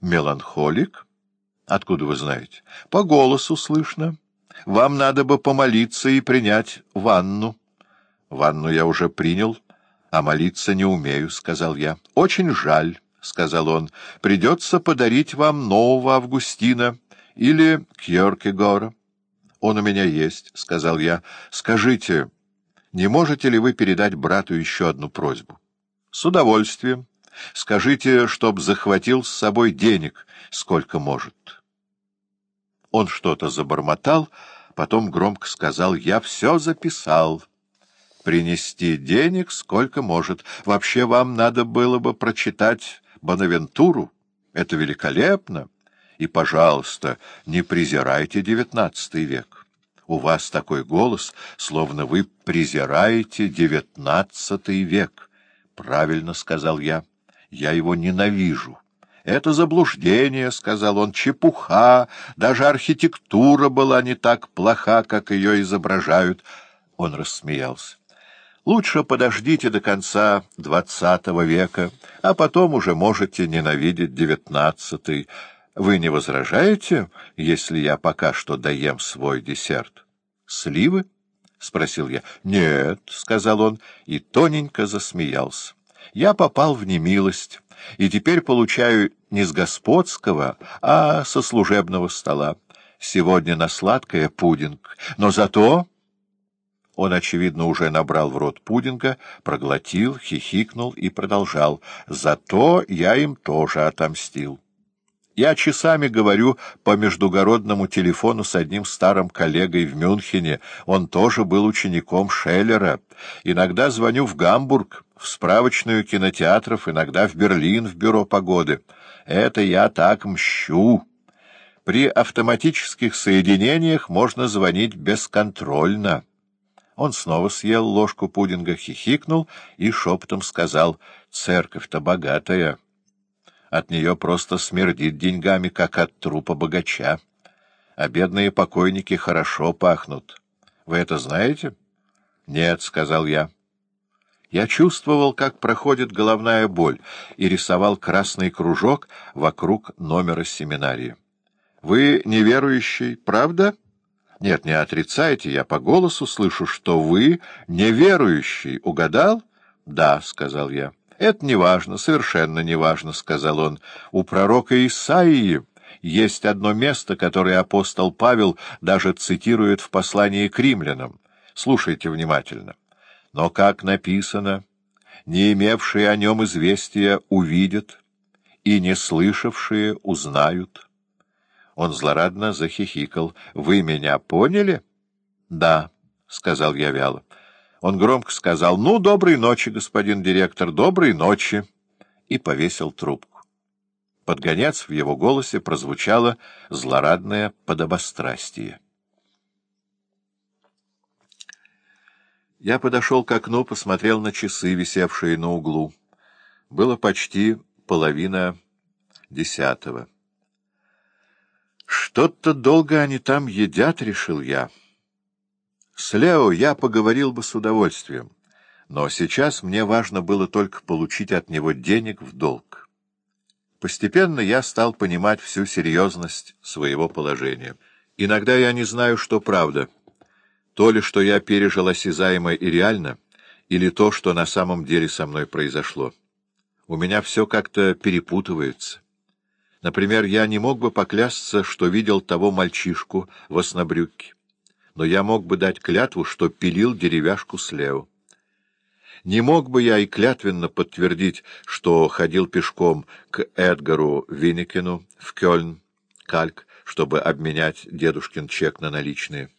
Меланхолик? Откуда вы знаете? По голосу слышно. Вам надо бы помолиться и принять ванну. Ванну я уже принял, а молиться не умею, — сказал я. Очень жаль, — сказал он. Придется подарить вам нового Августина или Кьеркегора. Он у меня есть, — сказал я. Скажите, не можете ли вы передать брату еще одну просьбу? С удовольствием. Скажите, чтоб захватил с собой денег, сколько может. Он что-то забормотал, потом громко сказал, «Я все записал. Принести денег сколько может. Вообще вам надо было бы прочитать Бонавентуру. Это великолепно. И, пожалуйста, не презирайте девятнадцатый век. У вас такой голос, словно вы презираете девятнадцатый век. Правильно сказал я. Я его ненавижу. «Это заблуждение», — сказал он, — «чепуха, даже архитектура была не так плоха, как ее изображают». Он рассмеялся. «Лучше подождите до конца двадцатого века, а потом уже можете ненавидеть девятнадцатый. Вы не возражаете, если я пока что доем свой десерт?» «Сливы?» — спросил я. «Нет», — сказал он, и тоненько засмеялся. «Я попал в немилость» и теперь получаю не с господского, а со служебного стола. Сегодня на сладкое пудинг, но зато... Он, очевидно, уже набрал в рот пудинга, проглотил, хихикнул и продолжал. Зато я им тоже отомстил. Я часами говорю по междугородному телефону с одним старым коллегой в Мюнхене. Он тоже был учеником Шеллера. Иногда звоню в Гамбург, в справочную кинотеатров, иногда в Берлин, в бюро погоды. Это я так мщу. При автоматических соединениях можно звонить бесконтрольно. Он снова съел ложку пудинга, хихикнул и шепотом сказал, «Церковь-то богатая». От нее просто смердит деньгами, как от трупа богача. А бедные покойники хорошо пахнут. Вы это знаете? — Нет, — сказал я. Я чувствовал, как проходит головная боль, и рисовал красный кружок вокруг номера семинарии. — Вы неверующий, правда? — Нет, не отрицайте, я по голосу слышу, что вы неверующий. Угадал? — Да, — сказал я. — Это не важно, совершенно не важно, — сказал он. — У пророка Исаии есть одно место, которое апостол Павел даже цитирует в послании к римлянам. Слушайте внимательно. Но, как написано, не имевшие о нем известия увидят, и не слышавшие узнают. Он злорадно захихикал. — Вы меня поняли? — Да, — сказал я вяло. Он громко сказал «Ну, доброй ночи, господин директор, доброй ночи!» и повесил трубку. Под гонец в его голосе прозвучало злорадное подобострастие. Я подошел к окну, посмотрел на часы, висевшие на углу. Было почти половина десятого. «Что-то долго они там едят», — решил я. С Лео я поговорил бы с удовольствием, но сейчас мне важно было только получить от него денег в долг. Постепенно я стал понимать всю серьезность своего положения. Иногда я не знаю, что правда. То ли, что я пережил осязаемо и реально, или то, что на самом деле со мной произошло. У меня все как-то перепутывается. Например, я не мог бы поклясться, что видел того мальчишку в оснобрюкке но я мог бы дать клятву, что пилил деревяшку слева. Не мог бы я и клятвенно подтвердить, что ходил пешком к Эдгару Винникину в Кёльн, Кальк, чтобы обменять дедушкин чек на наличные.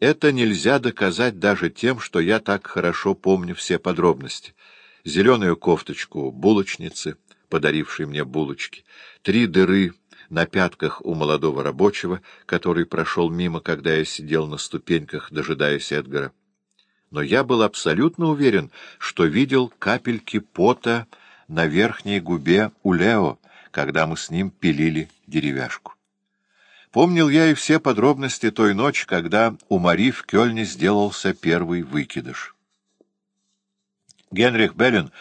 Это нельзя доказать даже тем, что я так хорошо помню все подробности. Зеленую кофточку булочницы, подарившей мне булочки, три дыры на пятках у молодого рабочего, который прошел мимо, когда я сидел на ступеньках, дожидаясь Эдгара. Но я был абсолютно уверен, что видел капельки пота на верхней губе у Лео, когда мы с ним пилили деревяшку. Помнил я и все подробности той ночи, когда у Мари в Кёльне сделался первый выкидыш. Генрих Беллин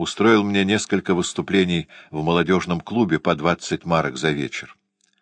устроил мне несколько выступлений в молодежном клубе по двадцать марок за вечер.